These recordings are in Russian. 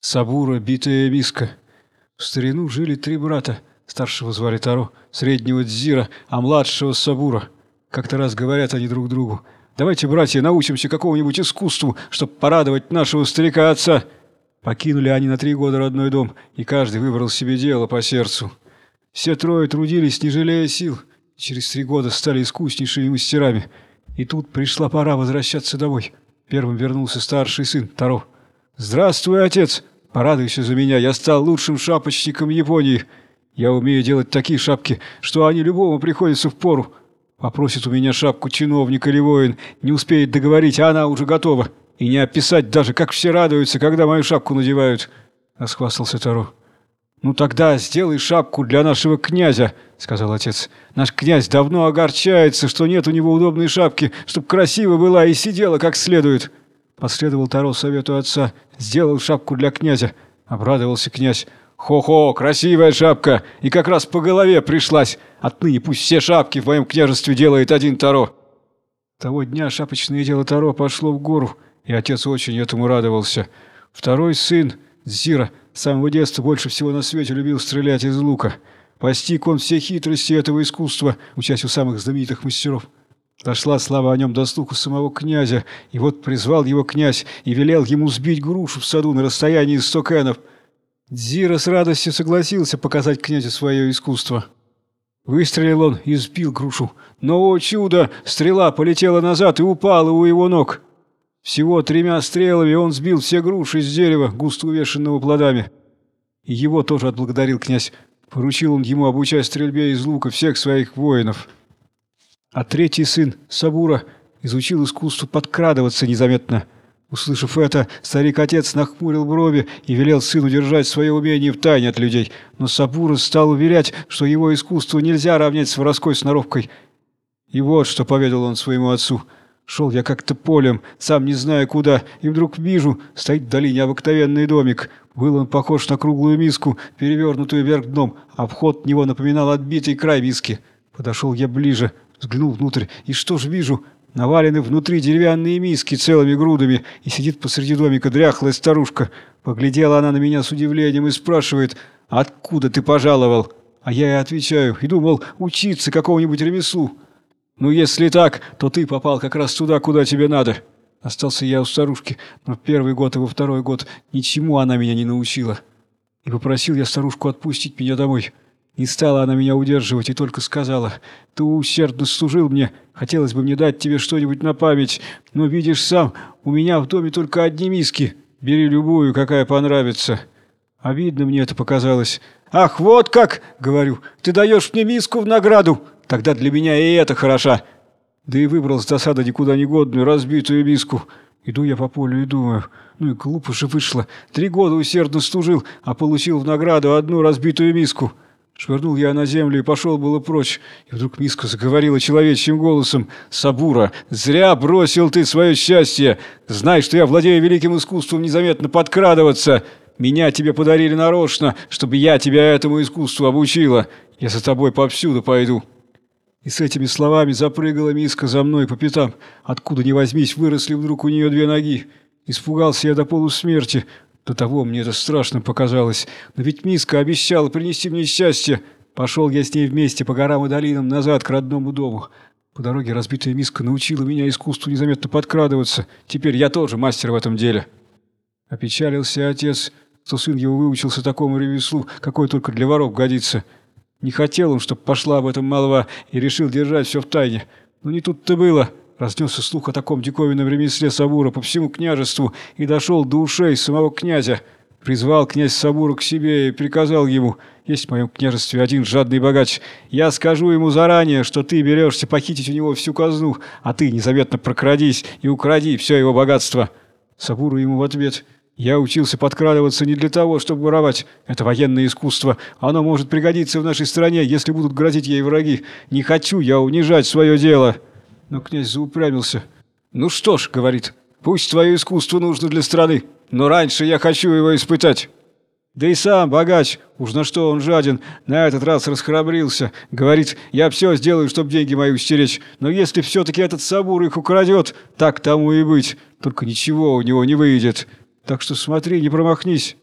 Сабура, битая миска. В старину жили три брата. Старшего звали Таро, среднего Дзира, а младшего Сабура. Как-то раз говорят они друг другу. «Давайте, братья, научимся какому-нибудь искусству, чтобы порадовать нашего старика-отца». Покинули они на три года родной дом, и каждый выбрал себе дело по сердцу. Все трое трудились, не жалея сил, через три года стали искуснейшими мастерами. И тут пришла пора возвращаться домой. Первым вернулся старший сын, Таро. «Здравствуй, отец! Порадуйся за меня, я стал лучшим шапочником Японии. Я умею делать такие шапки, что они любому приходятся в пору. Попросит у меня шапку чиновник или воин, не успеет договорить, а она уже готова. И не описать даже, как все радуются, когда мою шапку надевают», — расхвастался Таро. «Ну тогда сделай шапку для нашего князя», — сказал отец. «Наш князь давно огорчается, что нет у него удобной шапки, чтоб красиво была и сидела как следует». Последовал Таро совету отца, сделал шапку для князя. Обрадовался князь. «Хо-хо, красивая шапка! И как раз по голове пришлась! Отныне пусть все шапки в моем княжестве делает один Таро!» Того дня шапочное дело Таро пошло в гору, и отец очень этому радовался. Второй сын, Зира, с самого детства больше всего на свете любил стрелять из лука. Постиг он все хитрости этого искусства, учась у самых знаменитых мастеров. Дошла слава о нем до слуха самого князя, и вот призвал его князь и велел ему сбить грушу в саду на расстоянии сто кенов. Дзира с радостью согласился показать князю свое искусство. Выстрелил он и сбил грушу, но, о чудо, стрела полетела назад и упала у его ног. Всего тремя стрелами он сбил все груши из дерева, густо увешанного плодами. И его тоже отблагодарил князь. Поручил он ему обучать стрельбе из лука всех своих воинов. А третий сын, Сабура, изучил искусство подкрадываться незаметно. Услышав это, старик-отец нахмурил брови и велел сыну держать свое умение в тайне от людей. Но Сабура стал уверять, что его искусство нельзя равнять с воровской сноровкой. И вот что поведал он своему отцу. Шел я как-то полем, сам не зная куда, и вдруг вижу, стоит в долине обыкновенный домик. Был он похож на круглую миску, перевернутую вверх дном, а вход него напоминал отбитый край миски. Подошел я ближе, Взглянул внутрь, и что ж вижу? Навалены внутри деревянные миски целыми грудами, и сидит посреди домика дряхлая старушка. Поглядела она на меня с удивлением и спрашивает, «Откуда ты пожаловал?» А я ей отвечаю, и думал, учиться какому-нибудь ремеслу. «Ну, если так, то ты попал как раз туда, куда тебе надо». Остался я у старушки, но первый год и во второй год ничему она меня не научила. И попросил я старушку отпустить меня домой. Не стала она меня удерживать и только сказала, «Ты усердно служил мне, хотелось бы мне дать тебе что-нибудь на память, но видишь сам, у меня в доме только одни миски, бери любую, какая понравится». Обидно мне это показалось. «Ах, вот как!» — говорю. «Ты даешь мне миску в награду! Тогда для меня и это хороша!» Да и выбрал с досады никуда не годную разбитую миску. Иду я по полю и думаю, ну и глупо же вышло. Три года усердно служил, а получил в награду одну разбитую миску. Швырнул я на землю и пошел было прочь. И вдруг миска заговорила человечьим голосом. «Сабура, зря бросил ты свое счастье! Знай, что я владею великим искусством незаметно подкрадываться! Меня тебе подарили нарочно, чтобы я тебя этому искусству обучила! Я за тобой повсюду пойду!» И с этими словами запрыгала миска за мной по пятам. Откуда ни возьмись, выросли вдруг у нее две ноги. Испугался я до полусмерти, до того мне это страшно показалось. Но ведь Миска обещала принести мне счастье. Пошел я с ней вместе по горам и долинам назад к родному дому. По дороге разбитая Миска научила меня искусству незаметно подкрадываться. Теперь я тоже мастер в этом деле. Опечалился отец, что сын его выучился такому ремеслу, какой только для воров годится. Не хотел он, чтобы пошла об этом молва, и решил держать все в тайне. Но не тут-то было. Разнесся слух о таком диковинном ремесле Сабура по всему княжеству и дошел до ушей самого князя. Призвал князь Сабура к себе и приказал ему, «Есть в моем княжестве один жадный богач. Я скажу ему заранее, что ты берешься похитить у него всю казну, а ты незаметно прокрадись и укради все его богатство». Сабуру ему в ответ, «Я учился подкрадываться не для того, чтобы воровать. Это военное искусство. Оно может пригодиться в нашей стране, если будут грозить ей враги. Не хочу я унижать свое дело». Но князь заупрямился. «Ну что ж», — говорит, — «пусть твое искусство нужно для страны, но раньше я хочу его испытать». Да и сам богач, уж на что он жаден, на этот раз расхрабрился. Говорит, я все сделаю, чтобы деньги мои устеречь. Но если все-таки этот Сабур их украдет, так тому и быть. Только ничего у него не выйдет. Так что смотри, не промахнись.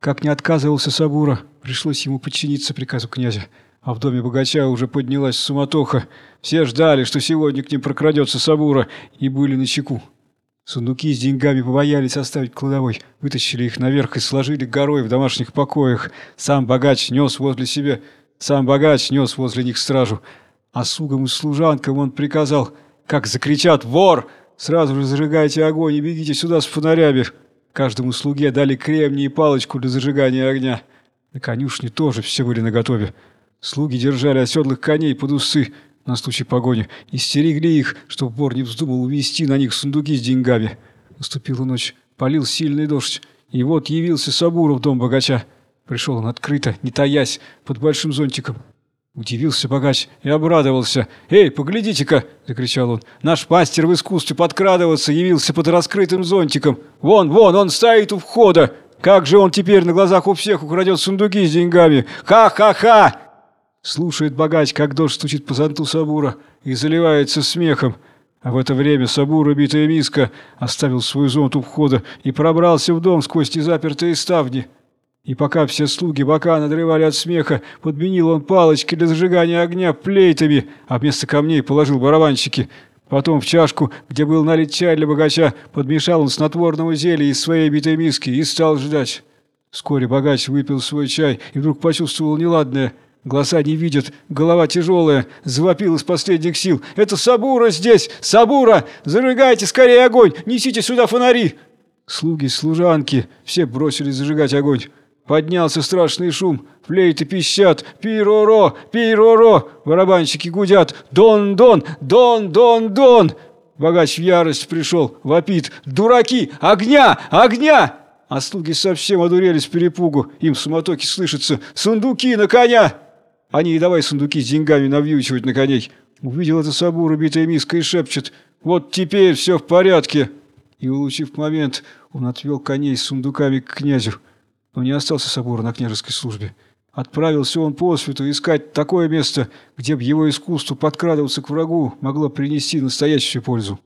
Как не отказывался Сабура, пришлось ему подчиниться приказу князя. А в доме богача уже поднялась суматоха. Все ждали, что сегодня к ним прокрадется Сабура, и были на чеку. Сундуки с деньгами побоялись оставить кладовой, вытащили их наверх и сложили горой в домашних покоях. Сам богач нес возле себя, сам богач нес возле них стражу. А слугам и служанкам он приказал, как закричат «Вор!», сразу же зажигайте огонь и бегите сюда с фонарями. Каждому слуге дали кремни и палочку для зажигания огня. На конюшне тоже все были наготове. Слуги держали оседлых коней под усы, на случай погони, и стерегли их, чтобы вор не вздумал увести на них сундуки с деньгами. Наступила ночь, полил сильный дождь, и вот явился Сабура в дом богача. Пришел он открыто, не таясь, под большим зонтиком. Удивился богач и обрадовался. «Эй, поглядите-ка!» — закричал он. «Наш мастер в искусстве подкрадываться явился под раскрытым зонтиком. Вон, вон, он стоит у входа! Как же он теперь на глазах у всех украдет сундуки с деньгами? Ха-ха-ха!» Слушает богач, как дождь стучит по зонту Сабура, и заливается смехом. А в это время Сабура, битая миска, оставил свой зонт у входа и пробрался в дом сквозь незапертые ставни. И пока все слуги бока надрывали от смеха, подменил он палочки для зажигания огня плейтами, а вместо камней положил барабанщики. Потом в чашку, где был налит чай для богача, подмешал он снотворного зелья из своей битой миски и стал ждать. Вскоре богач выпил свой чай и вдруг почувствовал неладное – Глаза не видят, голова тяжелая, завопил из последних сил. «Это Сабура здесь! Сабура! Зажигайте скорее огонь! Несите сюда фонари!» Слуги, служанки, все бросились зажигать огонь. Поднялся страшный шум, флейты пищат, пироро, пироро, барабанщики гудят, дон-дон, дон-дон-дон. Богач в ярость пришел, вопит, дураки, огня, огня! А слуги совсем одурели с перепугу, им в слышится, сундуки на коня! Они и давай сундуки с деньгами навьючивать на коней. Увидел это Сабур, битая миска, и шепчет «Вот теперь все в порядке!» И, улучив момент, он отвел коней с сундуками к князю. Но не остался Сабур на княжеской службе. Отправился он по свету искать такое место, где бы его искусство подкрадываться к врагу могло принести настоящую пользу.